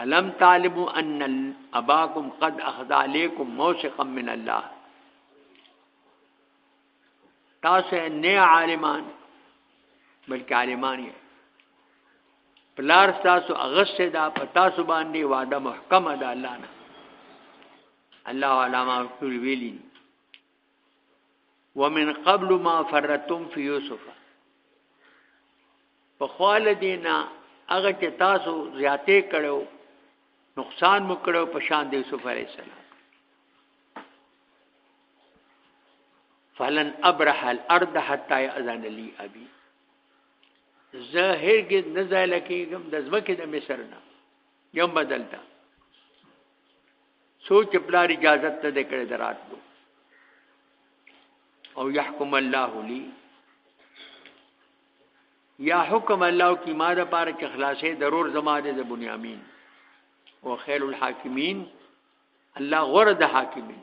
الم تعلموا ان اباكم قد اخذ عليكم موثقا من الله تاسو نه عالمان بلکې عالمان یې پلار تاسو اغست دا پتا سو باندې وعده محکمه ده الله نه الله علامه رسول ویلی ومن قبل ما فرتم فی یوسف په خال دینا هغه چې تاسو زیاتې کړو نقصان مو کړو په شان د یوسف علی السلام فلن ابرح الارض حتا یاذن لی ابي زه هرګز نه ځای لکېږم د ځمکې د مصر نه یم بدلته څو چې پلار اجازه ته د کړې دراتلو او يحكم الله لي یا حکم الله کی ما د پاره چې خلاصې ضرور زما د بنیامین او خیر الحاکمین الله غره د حاکمین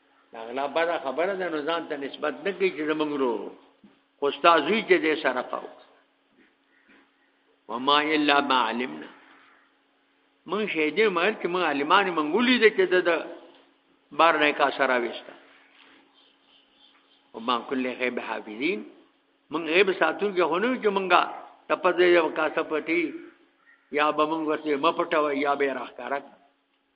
دا غلا بده خبره ده نو ځان ته نسبت نه کوي چې زمونږ ورور خو استاد وی چې دې سره پاو وما الا ما علمنا من شه دې مر چې من عالمان منګولې دې چې د بار نه کا سره وستا وما كل غيب حافظين من غيب ساتون کې هونو چې منګه تپځه یو کا سپټي یا به مونږ ورته مپټوي یا به راخاره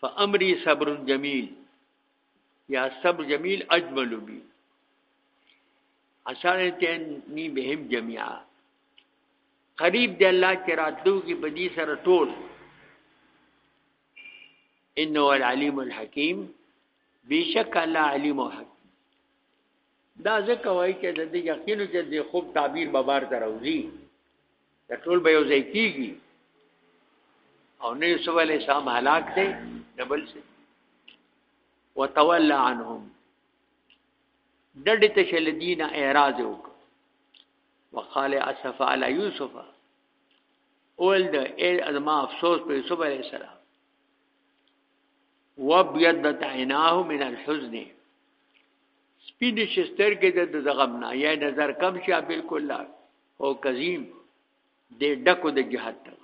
فامری صبر جمیل یا صبر جمیل اجمل بی عشانتین نی بهم جميعا قریب دی الله چې راتلو کې بدی سره ټول انه العلیم الحکیم بیشک الله علیم او حکیم دا ځکه وایي چې د دې یقینو چې د خوب تعبیر به بار ته راوځي د ټول به یو ځای کېږي او نه یوسف علیه السلام هلاک دی نه بل څه وتولى عنهم ډډې ته شل دینه اعراض وک وقال اسف علی یوسف اول د ازما افسوس په یوسف علیه السلام وبيضت عيناه من الحزن سپین شستر کې د زغم نه یا نظر کم شي بالکل لا او کظیم د ډکو د جهاد ته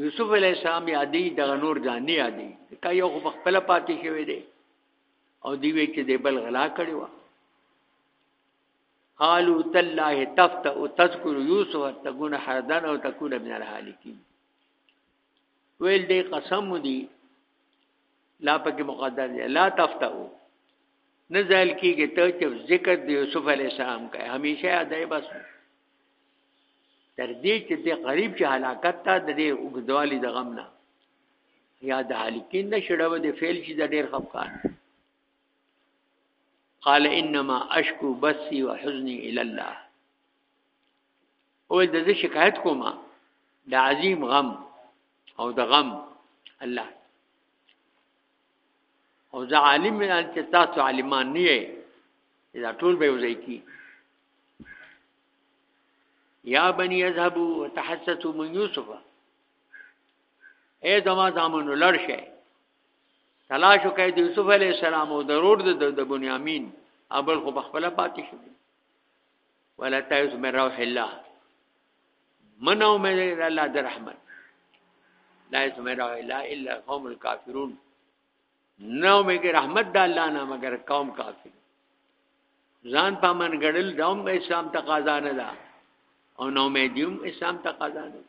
یوسف علی السلام یادې د نور ځان نه یادې کا یو خو خپل پاتې شوی دی او دی وی چې د بل غلا کړی و قالو تالله تفت او تذکر یوسف تکون حردن او تکون من الحالکین ویل دې قسم دی لا پکې مقدر دی لا تفت او نزل کیږي ته چې ذکر د یوسف علی السلام کوي همیشه یادای بس تر دې چې د غریب چې هلاکت ته د دې وګدوالي د غم نه یا د حالکین نشړو د فعل چې د ډیر خفقان قال انما اشکو بثي وحزني الى الله او د شکایت کوما د عظیم غم او د غم الله او زه عالم من چې تاسو عالمان نه یې دا ټول به وځي کی یا بنی اذهبوا وتحسسوا من یوسف اے زما زامن لړشه تلاش وکړي د یوسف علی السلام او ضرور د د بنیامین ابل خو بخپل پاتې شو ولا تایس من روح الله منو من الله د رحمت لا اسم روح الله الا قوم الكافرون نو مې کې رحمت د الله نه مگر قوم کافر ځان په من غړل دوم اسلام تقاضا نه ده او نو مې دیوم اسلام تقاضا نه ده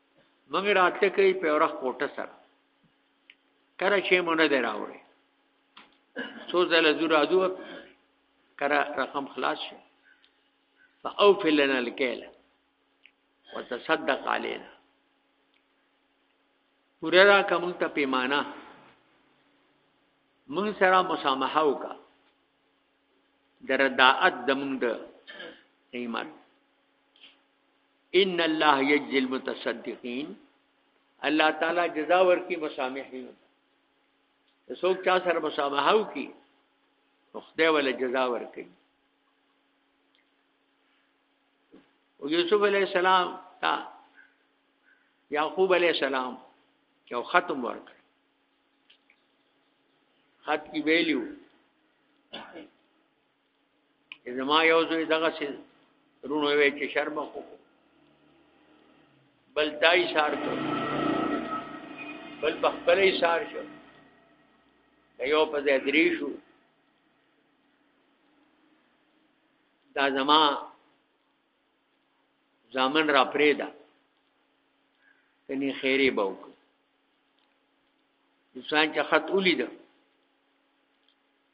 موږ راتله کوي په ورخ کوټه سره کله چې مونږ نه دراوړي څو ځله زور ادو کرا رقم خلاص شو فاوف لنا الكيل وتصدق علينا پورا را کوم ته پیمانه مون سره مسامحه وکا در داعت دمون د ایمان ان الله یجزی المتصدقین الله تعالی جزا ورکی مسامحین څوک چا سره مسامحه وکي خدای ولا جزا ورکي او یوسف علی السلام تا یعقوب علی السلام یو ختم ورک خط کی ویلیو زما یو زوی دغه سي رونو وی چې شرم خو بل تای سار کو بل بخبلې سار شو یو په دې درې شو دا زما زامن را پریدا کني خیره به وکړي انسان چې خط ولید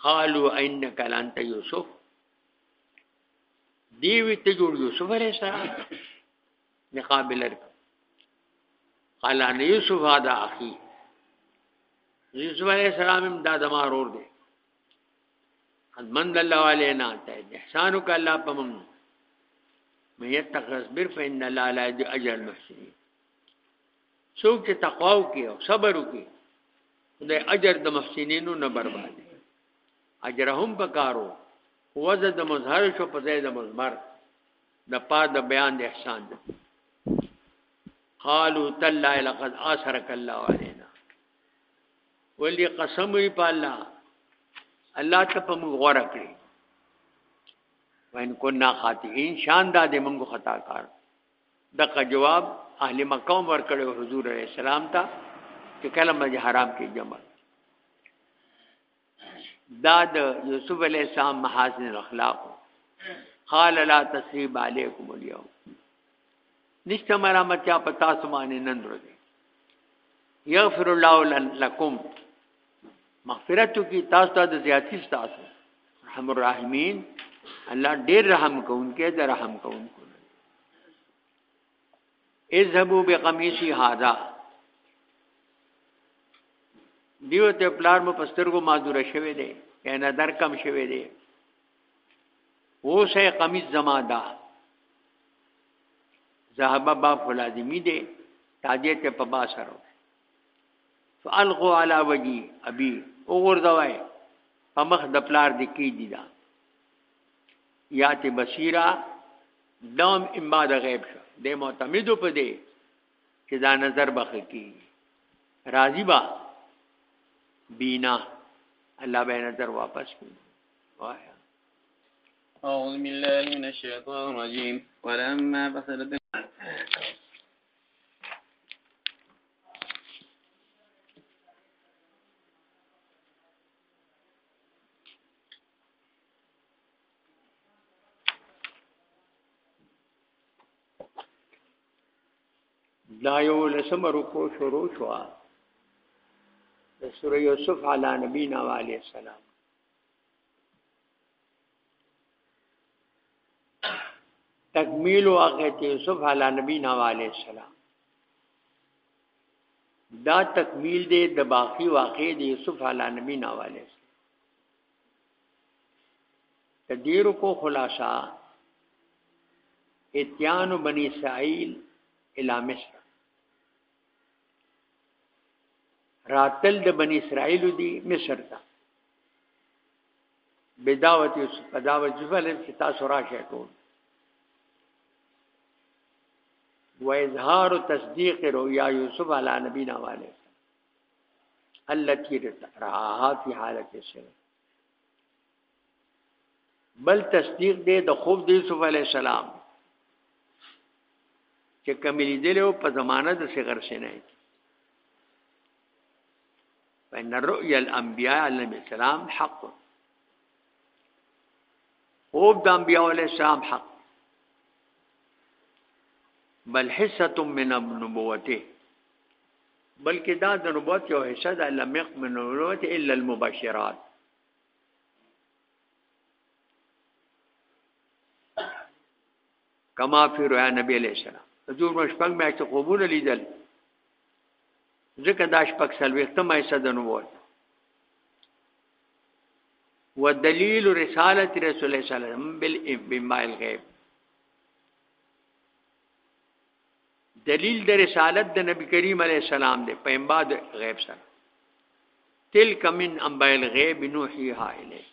قالو انک لانت یوسف دیوی ته جوړ یوسف علیہ السلام نقابل قال ان یوسف هذا اخی یوسف علیہ السلام هم دا دما رور دی قد من الله علينا ته احسانک الله پمم مې تخصبر فإن الله لا يجزي أجر المحسنين څوک چې تقوا وکړي او صبر وکړي خدای اجر د محسنینو نه برباد اجرهم پکارو وزه د مظهر شو په ځای د مزمر د پاد د بیان د احسان ده قالو تلا لقد اثرك الله علينا ولي قسم وي په الله الله ته په موږ غوړه کړی وان کو نا خاطئین شان دا دې موږ خطا کار دغه جواب اهل مکه هم ورکړی حضور علیه السلام ته چې کله مسجد حرام کې جمع دا د یوسف علیه السلام محاسن الاخلاق قال لا تسریب علیکم اليوم نشته مرامت یا پتا سمانه نن ورځ یغفر الله لکم مغفرت کی تاسو ته د زیاتی تاسو رحم الرحیمین الله ډیر رحم کوونکی د رحم کوونکو اذهبوا بقمیصی هذا دیو ته پلار مو پسترګو مازور شوی دی کینه در کم شوی دی اوسه قمیص زما دا ذهب با فلادمی دی تاجه ته په باسرو فالغو علی وجی ابي وګرځوي په مخ د پلار د کی دي دا یات بصیرا دام اما د غیب شو د معتمدو په دی چې دا نظر بخ کی راضی با بینا الله به نظر واپس کی وایا أعوذ بالله من الشيطان الرجيم ولما فصلت دا یو لسم رکو شروع شو د سوره یوسف علی نبینا علیه السلام تکمیل واقعیت یوسف علی نبینا علیہ السلام دا تکمیل دی د باقی واقع دی یوسف علی نبینا علیہ السلام تدیر کو خلاصہ اتیان بنی اسرائیل الی مصر راتل د بنی اسرائیل دی مصر ته بداوتی په دا وظیفه لري چې تاسو راشه ټول و اظهار تصدیق رؤیا یوسف علی نبینا والے التي رعاها في حالت السر بل تصدیق دی د خوب د یوسف علی السلام چې کملی دی له په زمانه د صغر سینه فإن الرؤية الأنبياء عليهم السلام حق وبد أنبياء عليه السلام حق بل حصة من نبوته بل كداد نبوته وحصة لم يقمن نبوت الا المبشرات کما فی رؤیا نبی علیہ السلام حضور مو شپږ میاشتې خوبونه لیدل ځکه دا شپږ څلوېښتمه حصه د نبوت ودلیل رسالت رسول الله صلی الله علیه وسلم بالماء الغیب دلیل د رسالت د نبی کریم علیه السلام دی په امباد غیب سره تلک من انباء الغیب نوحیها الیک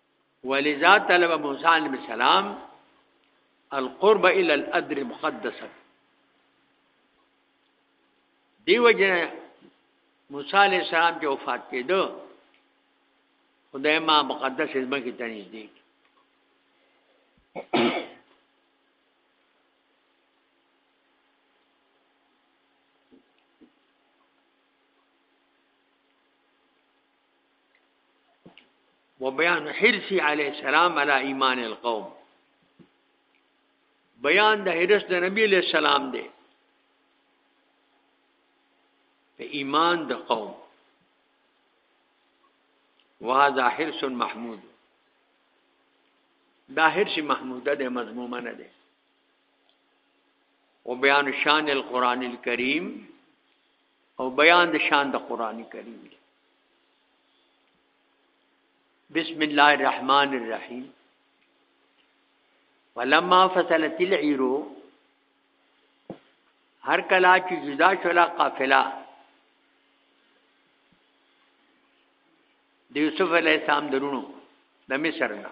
ولذا طلب موسی علیہ السلام القرب الى الادر المقدسه دیو جن موسی علیہ السلام چې وفات کېدو خدای ما مقدس حزب کې تنیز دی وبيان حرص عليه السلام على ايمان القوم بیان د حرص د نبی علیہ السلام دی په ایمان د قوم وهذا حرص محمود دا حرص محموده د مضمومه نه دی او بیان شان القران الكریم او بیان د شان د قران کریم دی بسم الله الرحمن الرحیم ولما فصلت العير هر کلا چې جدا شولا قافله د یوسف علی السلام درونو د مصر نه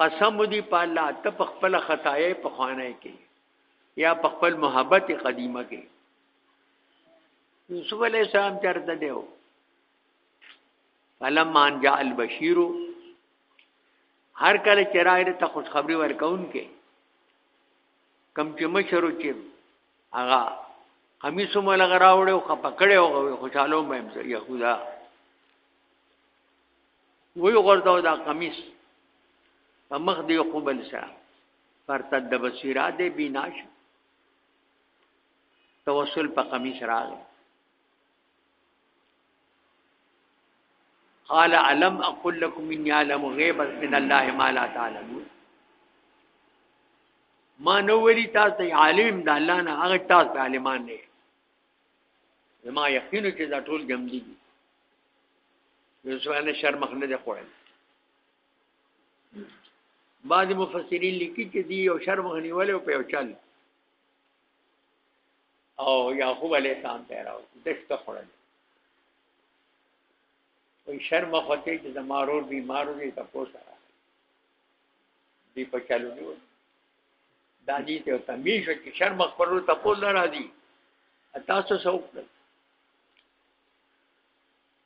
قسم دی په الله ته په خپل خطايې په خوانه کې یا په خپل محبت قدیمه کې یوسف علی السلام چرته دیو فلما ان جاء البشیر هر کله چې راغی ته خوشخبری ورکون کې کم چې مشرو چې هغه قمیص مو لګراوړو خپکړې او خوشاله مې يهودا وی غردو دا قمیص په مخ دی خو بل سره پرتد د بصیرا دی بیناش توسل په قمیص راغی قال علم اقول لكم اني اعلم غيبا من الله ما لا تعلمون ما نو ویلی تاسو ته عالم د الله نه هغه تاسو عالمان نه ما یقین چې دا ټول جمع دي نو ځوانه شرمخ نه دی خوړل بعض مفسرین لیکي چې دی یو شرمخ نیولې او په یو چل او یعقوب علیه السلام ته راو دښته خوړل وي شرم خوته چې زمارور بیمار وي تاسو سره دی په چالو نیول دا دې ته تمیش چې شرم خپلو تاسو نه راځي تاسو څوک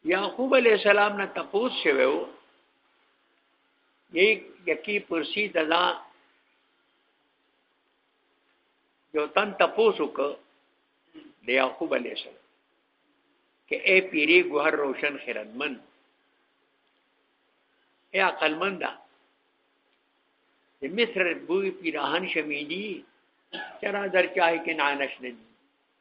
یعقوب علی السلام نه تپوس شوو یی یکی پرسی دلا یو تن تپوس وک د یعقوب علی السلام کې اے پیری ګوهر روشن خیرمن اے عقل مندا د مصر بوی پیراهن شمیدی چرا در چاہے کنانش ندی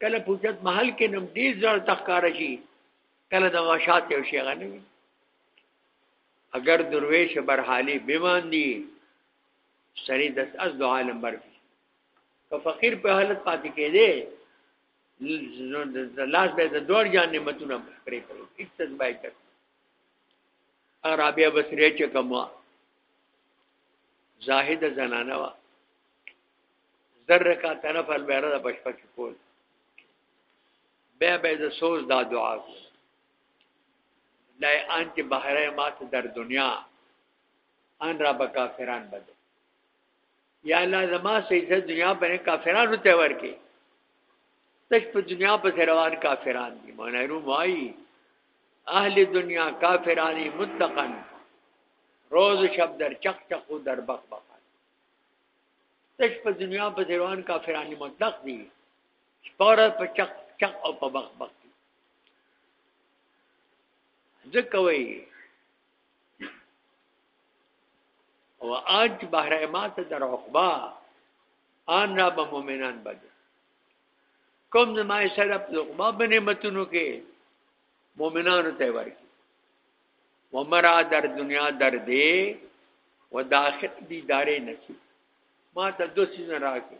کله پوجت محل کې نم دې ځړ تخکار شي کله د ماشات یو شي غنوي اگر درویش برحالی بیمان دی سری دس از دو عالم برکی که فقیر په حالت پاتې کې دی لاس به د دوړ جان نعمتونه پرې کړو اکسس بای کړ اگر بیا بس ریچ کموا زاهد زنانه وا زر رکعت نفل به را په شپه کې کول بیا به د سوز دا دعا کو لا انت بحره مات در دنیا ان را به کافران بده یا الله زما سیده دنیا په کافرانو ته ورکی تش په دنیا په روان کافران دي معنی رو مای اهل دنیا کافرانی متقن روز شب در چق چق در بخ بخ تش په دنیا په روان کافرانی مطلق دی سپاره په چق چق او په بخ بخ دی ځکه وای او آج بهر امات در عقبا آن را به مومنان بده کوم زمای سره په عقبا بنعمتونو کې مومنانو ته ورکی ومرا در دنیا در دے و داخل دی دارے نسی ما تا دو سیزن را کے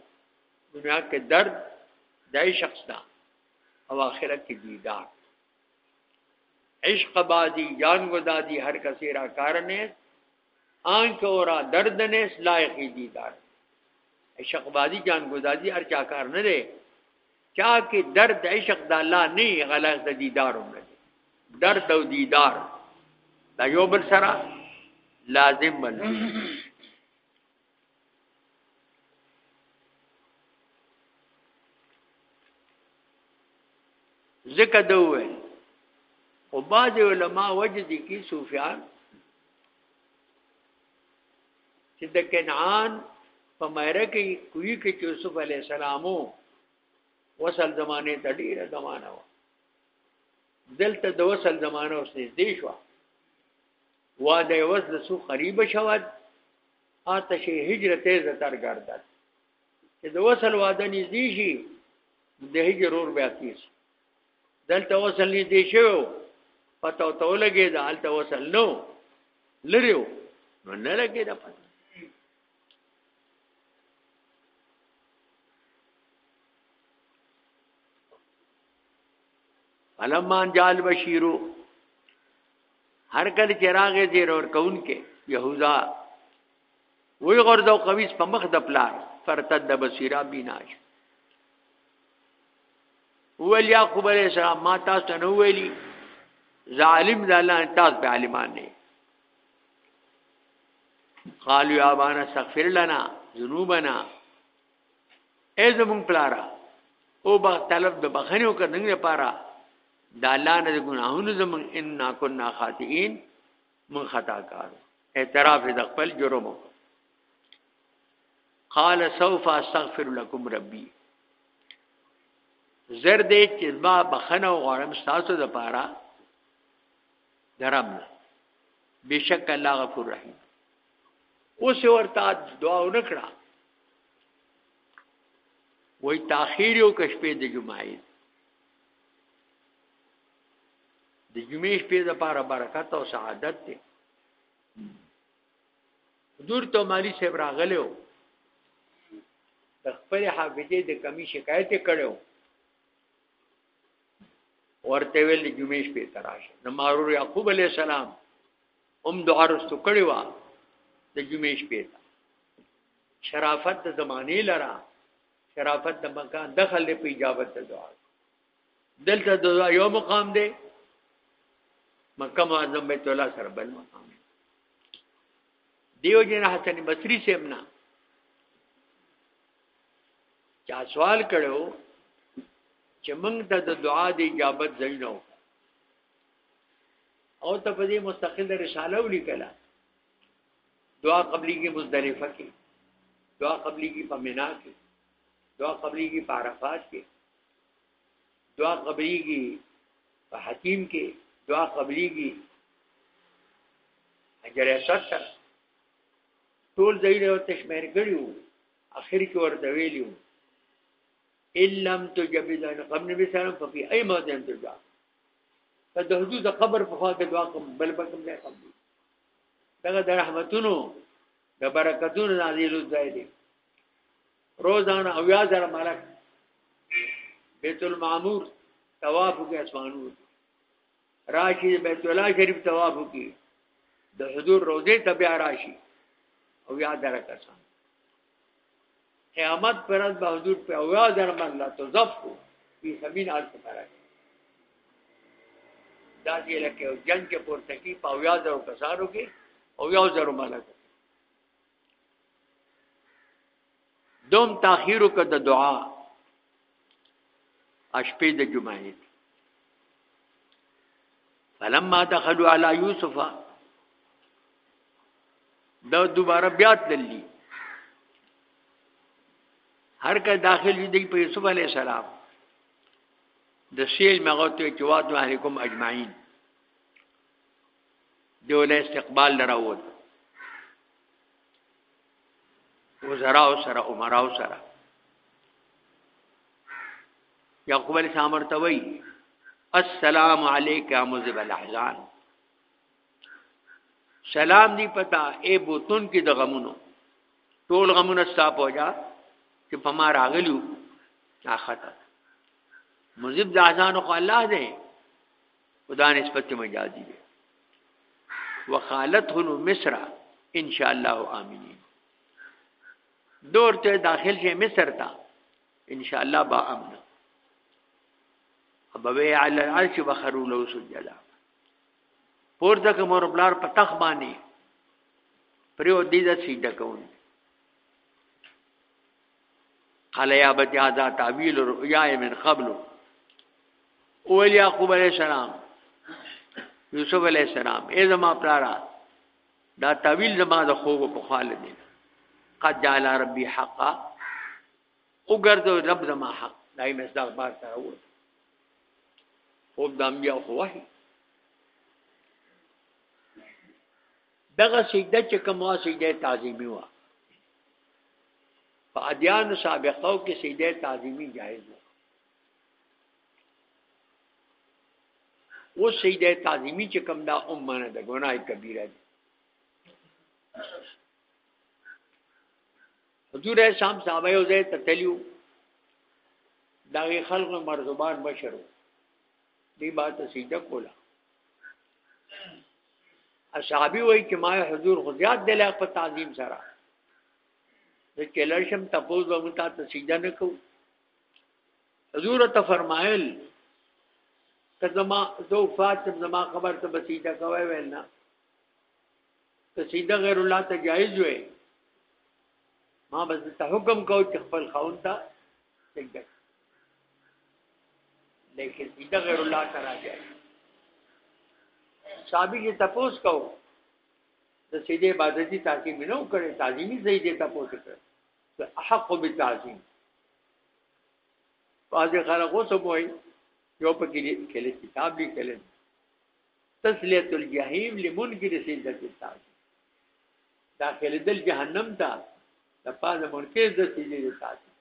دنیا کے درد دائی شخص دا او آخرت کی دیدار عشق بادی جان گدا دی ہر کسی را کارنے آنکھ اور درد نے لائقی دیدار عشق بادی جان گدا دی ہر چاکار نہ دے چا کې درد عشق د الله نه غلاس د دیدار عمر درد او دیدار دا یو بل سره لازم بل ذکر دوه او بعض علما وجه دي کې صوفیان چې د کنعان په مایره کې کوی کې یوسف علی السلامو وصل زمانه ته ډیره زمانہ و دلته د وصل زمانه اوس نږدې شو وا د وصل سو قریب شود آتش هجرت زتر گردد چې د وصل واده نږدې شي د هجر اور بیا تیز دلته وصل نه دی شو پته او تو لګي دا دلته وصل نو لریو نو نه لګي دا پته علمان جال بشیرو هر کله چې راغې زیر اور کون کې يهوذا وی غرزو قویس په مخ د پلار فرتد بصیرا بیناش ویل یعقوب علیہ السلام ما تاسو ته نو ویلی ظالم د الله تاسو به عالمان نه قالوا يا ابانا استغفر لنا ذنوبنا اے زمون پلارا او با طلب د بخنیو کړنګ لپاره د الله نه ګناهونو زمون ان كنا خاطئين من خطا کار اعتراف د خپل جرمو قال سوف استغفر لكم ربي زر دې چې ما بخنه غواړم تاسو د پاره درم بشک الله غفور رحیم اوس ورته دعا ونکړه وای تاخير یو کشپې د جمعې د جمعې شپې د پاره برکت او سعادت دی حضور ته مالی صاحب راغلو د خپل حافظه د کمی شکایت کړو ورته ویل جمعې شپې تراشه نو مارور یعقوب علی السلام هم دعا رستو کړی و د جمعې شپې ته شرافت د زمانه لرا شرافت د مکان دخل په اجابت د دعا دلته د یو مقام دی مکه معظم بیت الله سره بل مقام دی دیو جن حسن بصری سیمنا چا سوال کړو چې موږ ته د دعا د اجابت ځای نه او ته په دې مستقل رساله ولیکله دعا قبلی کی مزدلفه کی دعا قبلی کی په مینا کی دعا قبليږي په عرفات کې دعا قبليږي په حکیم کې دعا قبليږي اجر اسد ته ټول ځای له تشمیر کړیو اخر کې ورته ویلیو ان لم تجب ذلك قبل نبی سلام ففي اي موضع ترجع فد حدود قبر په خوا کې دعا کوم بل بل کوم ځای قبول دغه د رحمتونو د برکتونو نازلو ځای دی روزانه او یا زره ملک بیت المعمور طواف کې اسمانو راشي بیت الله شریف طواف کې د حضور روزه ته بیا راشي او یا زره کسان قیامت پر از به حضور په او یا زره مله تزفو په سمین حال څخه راځي دا دې لکه جنگ کې پورته کې په او یا زره کسانو کې او یا زره ملک دوم تاخير وکړه د دعا اشپې د جمعې فلما دخلوا على يوسف دا دوباره بیا تللی هر کله داخل دي په یوسف علی السلام د سیل مغوته چواد علیکم اجمعین دیو له استقبال لراوت وزرا او سره عمرا او سره یعقوب علیہ السلام ورته وی السلام علیک مذب الاحزان سلام دی پتا اے بوتون کې د غمونو ټول غمونه ستاپ هو جا چې په ما راغلیو اخته مذب د احزان خو الله دی خدا نسبت مجازي دی وخالته نو مصر ان شاء الله امين دور ته داخل شي مصر ته ان شاء الله با امن ابوي على العرش بخروا له سجدا پور دغه مور بلار په تخ باندې پریو دې د سیده کوي قال يا بتي هذا تعبيل رؤياي من قبل اول يعقوب عليه السلام یوسف علیہ السلام اے زما پلارا دا تعویل زما د خوب په خاله دی قد جعل ربي حقا وګرځو رب زما حق دای مصداق بار سره و خوب د انبیاء خو وحی دغه سجده چې کوم سجده تعظیمی و په ادیان سابقو کې سجده تعظیمی جایز و او سجده تعظیمی چې کوم دا امانه د ګناه کبیره ده حضور اسلام صحابه یو ځای ته تلیو دا خلق مرزبان بشرو دی با ته سجده کولا اصحابي وای چې ما حضور خو زیات دی لا په تعظیم سره د چلشم تپوز به متا ته سجده نه کو حضور ته فرمایل کزما زو فاطم زما خبر ته بسیده کوي ویل نه قصیده غیر الله ته جایز وي ما بس ته حکم کو چې خپل خاون ته سجده لیکن سجده غیر الله ته راځي صحابي چې تپوس کو د سجده عبادت دي تعظیم نه وکړي تعظیمي سجده تپوس کړي ته حق به تعظیم پاجه خلقو سو وای یو پکې کله کتاب لیکل تسلیت الجحیم لمنکر سجده التعظیم داخله دل جهنم ته د پاجه منکر د سجده تعظیم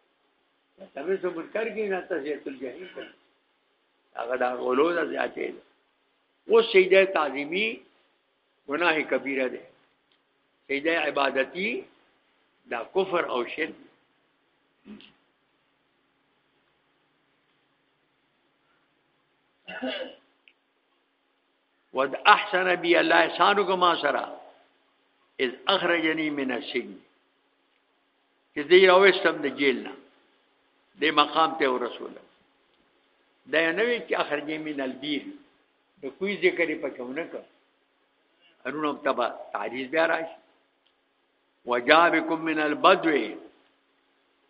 تمه سو منکر کې نه تاسو یې تل جهنم ته هغه دا غولو دا زیاتې ده او سیده تعظیمی گناہ کبیره ده سیده عبادتی دا کفر او شرک ود احسن بی الله احسانو کما سرا اذ اخرجنی من السجن چې دې راوستم د جیل نه د مقام ته رسول دا نه وی چې اخرجنی من البیر د کوی ذکر په کومه کړ انو تبا تعریض بیا راشي وجابکم من البدو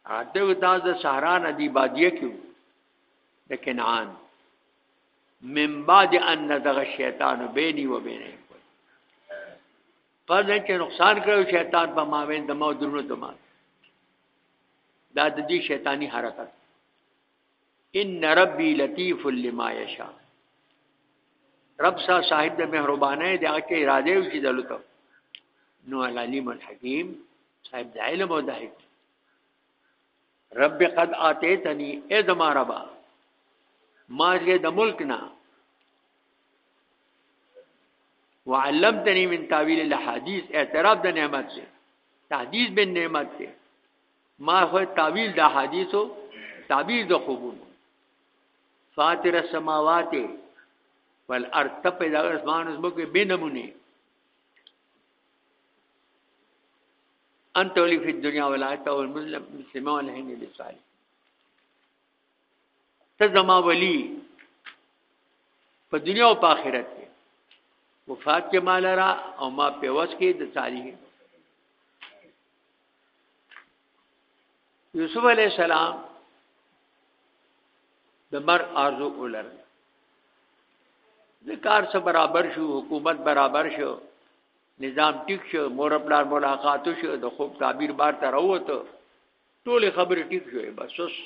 اته تاسو د صحرا نه دی بادیه کیو د کنعان من بعد ان نزغ الشیطان بیني و بینه پس چې نقصان کړو شیطان په ماوین د مو درونو ته ما دا د دې شیطانی حرکت ان ربی لطیف لما یشا رب سا صاحب د مهربانه دی هغه کې اراده او چې دلته نو العلیم الحکیم صاحب د علم او د حکمت رب قد آتیتنی اے زما ربا ما دې د ملک نه وعلمتنی من تاویل الاحاديث اعتراف د نعمت سے تحدیث بالنعمت سے ما هو تعویل د حدیثو تعبیر د خوبونو فاطر السماوات والارض ته پیدا کړ اسمان اوس موږ به نمونه انت ولي في الدنيا والآخرة والمسلم والهين بالصالح ته زما ولی په دنیا او په آخرت کې وفات کې مال را او ما په وس کې د صالحین یوسف علی السلام د مر ارزو ولر د کار سره برابر شو حکومت برابر شو نظام ټیک شو مور خپل ملاقات شو د خوب تعبیر بار ته راوته ټول خبرې ټیک شوې بس اوس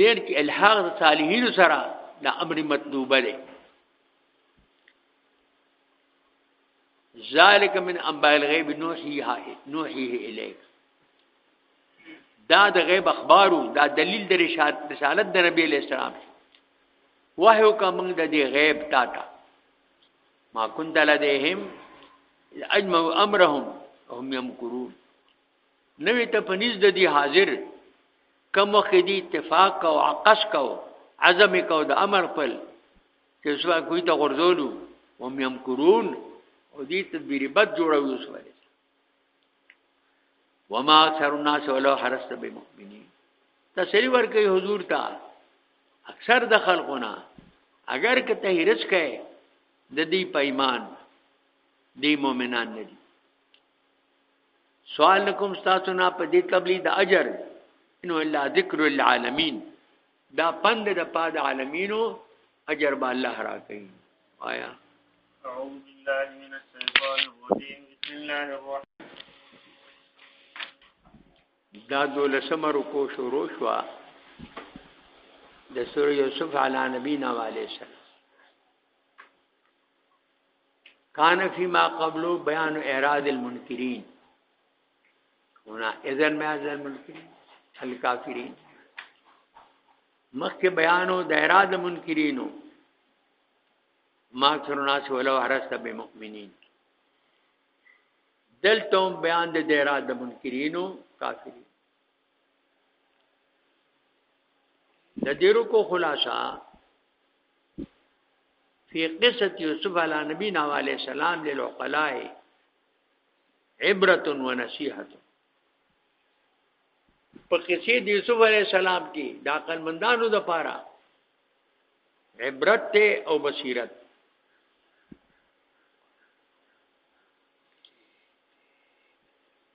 دیر کې الحاق د صالحین سره د امر مطلوبه ده ذالک من انباء الغیب نوحیه نوحیه الیک دا د غیب اخبارو دا دلیل د رسالت د نبی علیہ السلام وحی وکړه موږ د دې غیب تا ته ما كنت لديهم اجمعوا امرهم هم يمكرون نوی ته په نيز د دي حاضر کم وخت دي اتفاق او عقص کو عزم کو د امر خپل چې سوا کوی ته غرزولو هم يم کرون او دي تدبیر بد جوړوي اوس وایي وما اکثر الناس ولو حرست بمؤمنين تسلی ورکړي حضور ته اکثر د خلقونه اگر که ته هرڅ کړي د دې پیمان دی مؤمنان نه دي سوال کوم تاسو نه په دې قبلي د اجر انه الا ذکر للعالمین دا پند د پاد عالمینو اجر به الله راکړي آیا اعوذ بالله من الشیطان الرجیم بسم الله الرحمن دا دولسم رکو شروع شو د سوره یوسف علی نبینا علیه السلام کان فی ما قبلو بیان اعراض المنکرین هنا اذن ما اعراض المنکرین الکافرین مخکې بیانو د اعراض منکرینو ما اکثر الناس ولو حرست بمؤمنین دلته بیان د اعراض منکرینو کافرین د دیرو کو خلاصہ فی قصه یوسف علی نبی نو علی السلام للعقلاء عبرت و نصیحت په قصې د یوسف علی السلام کې د عقل مندانو د پاره عبرت ته او بصیرت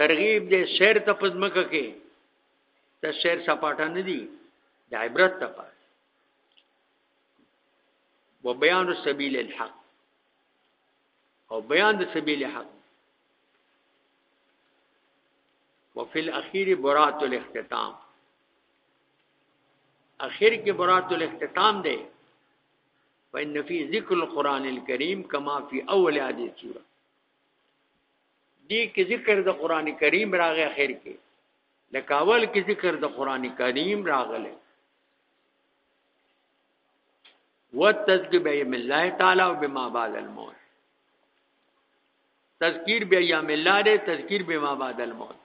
ترغیب دې سیر ته پزمکه کې د سیر سپاټه نه دی د عبرت ته پات و بیان سبیل الحق او بیان د سبیل حق وفي الاخير برات الاختتام اخر کې برات الاختتام دی فإن في ذکر القرآن الكريم كما في أول هذه السورة دې کې ذکر د قران کریم راغی اخر کې لکاول کې ذکر د قران کریم راغله وتذکر بیم الله تعالی و بما بعد الموت تذکیر بیم الله دې تذکیر بما بعد الموت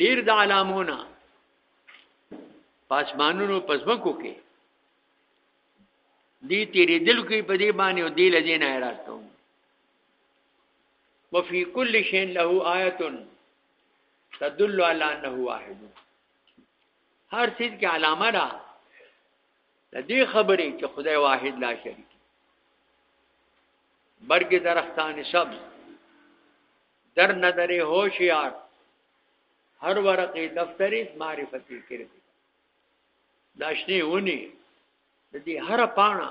ډیر د علامونه پاسمانونو پزمکو کې دی تیرې دل کې په دې باندې او دی لدین اعتراض کوم وفي كل شيء له آیه تدل على انه واحد هر څه کې علامه را د دې خبرې چې خدای واحد لا شریک برګ درختان سبز در نظر هوشیار هر ورقه دفتری معرفتی کړی داشنی ونی د دې هر پاڼه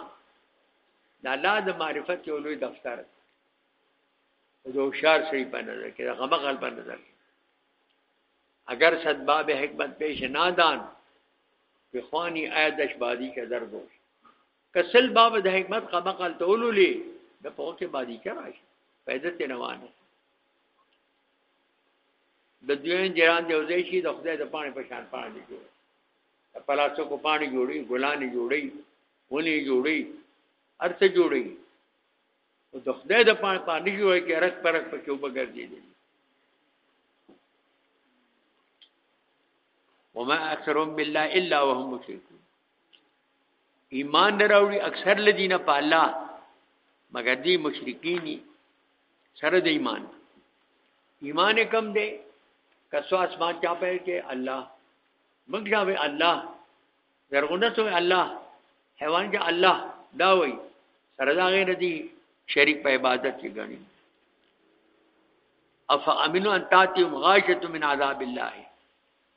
د الله د معرفت یو لوی دفتر دی د هوشیار شي په نظر کې د غمغل په نظر کې اگر صد باب حکمت پیش نادان بخوانی آیدش بادی که دردوش کسل باب د حکمت کا مقال ته ولولي د فوق باندې چا راشي پیدا ته روانه د دوی جران دی وځي شي د خدای د پانی په شان پانی جوړ د پلاسو کو پانی جوړي ګلانی جوړي ونی جوړي ارڅ جوړي او د خدای د پانی پانی جوړي کې رک پرک په چوبه ګرځي دي وما اکثرهم بالله الا وهم مشركون ایمان نه راوړي اکثر لدینه په الله مګر دی مشرکین سره د ایمان ایمان کم دی کسو اسمان چا په کې الله موږ ځاوي الله زرغونه سو الله حیوان کې الله دا وای سره دا غیر دی شریک په عبادت کې غني اف امنو ان تاتهم غاشت من عذاب الله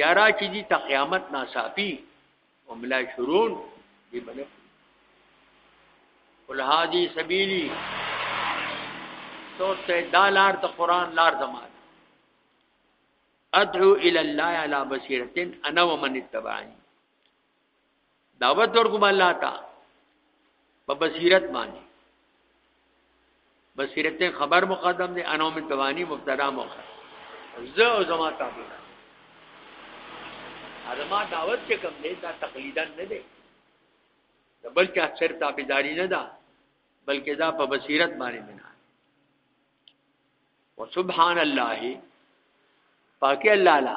یارا چې دي ته قیامت ناصافي هم لا شرون دی بل قل هادي سبيلي تو ته دالار ته قران لار زمان ادعو الى الله على بصيره انا ومن اتبعني دعوت ورکوم الله تا په بصیرت باندې بصیرت خبر مقدم دی انو من توانی مبتدا مؤخر زه او زما تابع ادمه دعوت چې کوم دی دا تقلیدا نه دی بلکې اکثر تابعداري نه ده بلکې دا په بصیرت باندې بنا وسبحان الله پاکي الله لا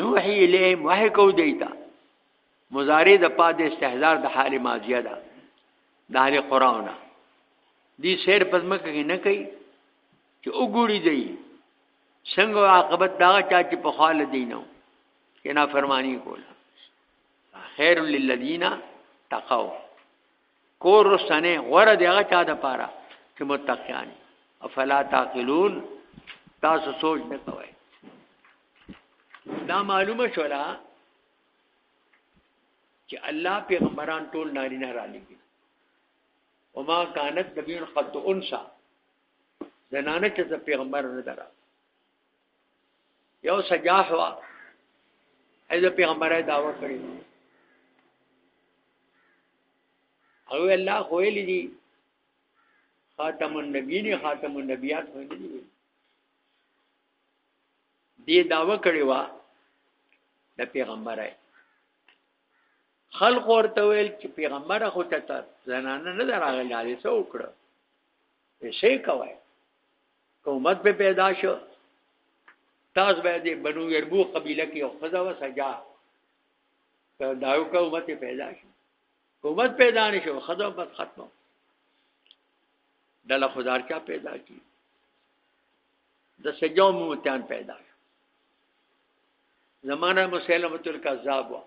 نوحي الیهم وحی کو دیتا مضارع د پا د استحضار د حال ماضیه ده د حال قرآن دی سیر پزمکه کې نه کوي چې وګوري دی څنګه عاقبت دا چا چې په خال دینو کنا فرمانی کوله خیر للذین تقوا کور رسنه غره دی هغه چا د پاره چې متقیان افلا تعقلون تاسو سوچ نه کوئ دا معلومه شولا چې الله پیغمبران ټول نارینه را لګي وما كانت نبي قد انثى زنانه چې پیغمبر نه درا یو سجاح وا ایزه پیغمبره داوا کړی او الله خو یې لدی خاتم النبیین خاتم النبیات خو یې لدی دی داوا کړی وا د پیغمبره خلق ورته ویل چې پیغمبر خو ته زنانه نه دراغلی څه وکړه څه کوي که امت به پیدا شو تاسو به د بنو يربو قبيله کې او خزا و سجا دایو کا امت پیدا شو امت پیدا نشو خزا بس ختم دله خدار چا پیدا کی د سجا موتان پیدا شو زمانہ مسلمت الکذاب و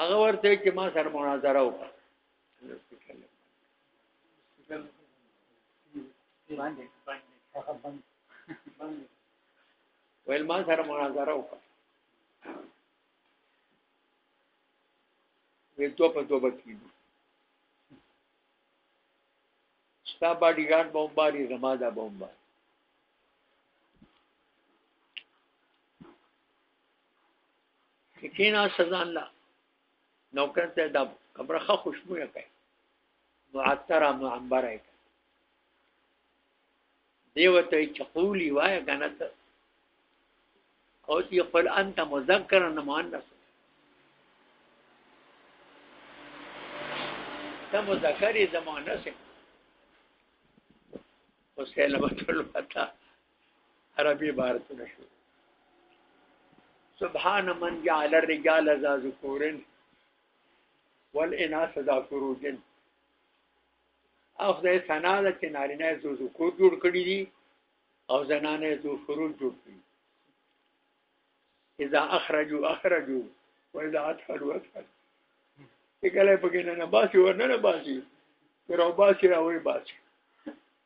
هغه ورته چې ما سره مناظره وکړه ویل ما سره مناظره وکړه وې تو په تو بچی ستا باډي ګارد بمباري زما دا بمبار کینا سزان لا نوکر ته دا کمره ښه خوشبو نه کوي معطره معمبره کوي دیو ته چې قولی وای کنه ته او چې خپل انت مذکر نه مؤنث ته مذکر زمانه سه وسیله مطلب تا عربي عبارتونه شو سبحان من جعل الرجال ذا ذکور والاناث ذا فروج او خدای ثنا ده چې نارینه ذو ذکور جوړ کړی دي او زنانه ذو فروج جوړ کړی اذا اخرجوا اخرجوا واذا ادخلوا ادخلوا کله پکې نه نه باسي ورنه نه باسي پر او باسي راوي باسي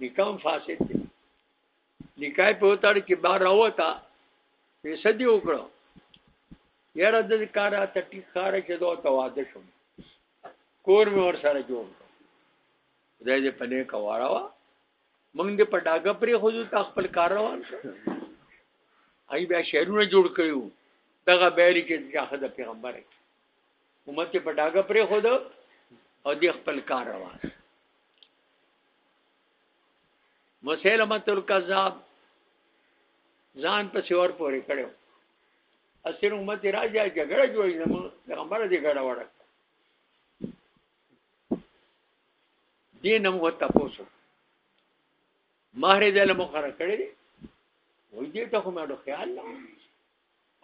نکاح فاسد دی نکاح په وتاړ کې بار راوتا یې سدي وکړو یاره د کارا ته ټیک کار چې دوه تواده شوم کور مې ور سره جوړ خدای دې پنه کوارا وا موږ دې په ډاګه پرې خو ته خپل کار روان شو ای بیا شهرونه جوړ کړیو دغه بیری کې جاهد پیغمبر امت په ډاګه پرې خو او دې خپل کار روان مسلمه تل کذاب ځان په سیور پورې کړو اسیر امت راځي جګړه جوړې نه مو پیغمبر دې ګډه وړه دې نم و تاسو مہر دې له مقرره کړې وې دې ته کومه ډو خیال نه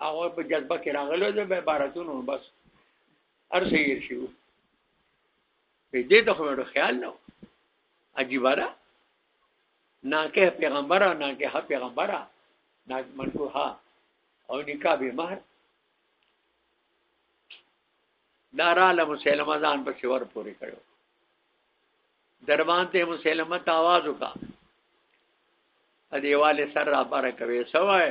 هغه په جذبه کې راغلو د عبارتونو بس ارسه یې شو په دې ته خو مې خیال نه عجیب را نه کې پیغمبره نه کې ها پیغمبره نه منکو ها او نکاح به مہر دارا له مسلمه ځان په سیور پورې کړو دربان ته مسلمه ته आवाज وکا ا دیواله سر را بار کوي سوای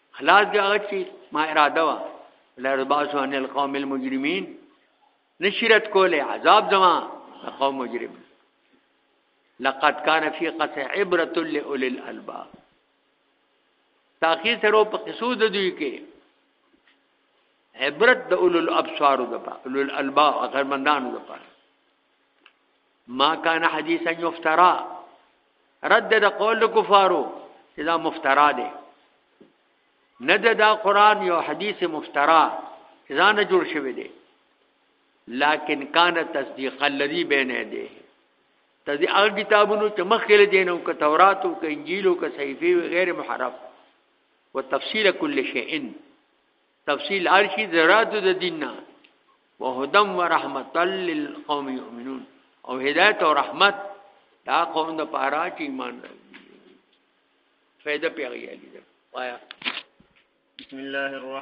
خلاص دی هغه چې ما اراده وا لا رباسو ان القوم المجرمين نشرت کوله عذاب زما قوم مجرم لقد كان في قص عبره لاولي الالباب تاخیر سره په قصو د دوی کې عبرت د اولو الابصار د پاره اولو الالباب اخر مندانو د پاره ما کان حدیثا یفترا رد د قول کفارو چې دا مفترا دی نه دا قران یو حدیث مفترا ځان جوړ شوی دی لكن كان تصديق الذي بين يديه تدي هغه کتابونو چې مخکې دین او ک تورات او ک انجیل او ک صحیفه غیر محرف وتفصيل كل شيء تفصیل ارشی زرات د دین نه وهدم ورحمت للقوم یؤمنون او هدایت او رحمت دا قوم د پاره چې ایمان لري فائدہ پیغی علی دا وایا بسم الله الرحمن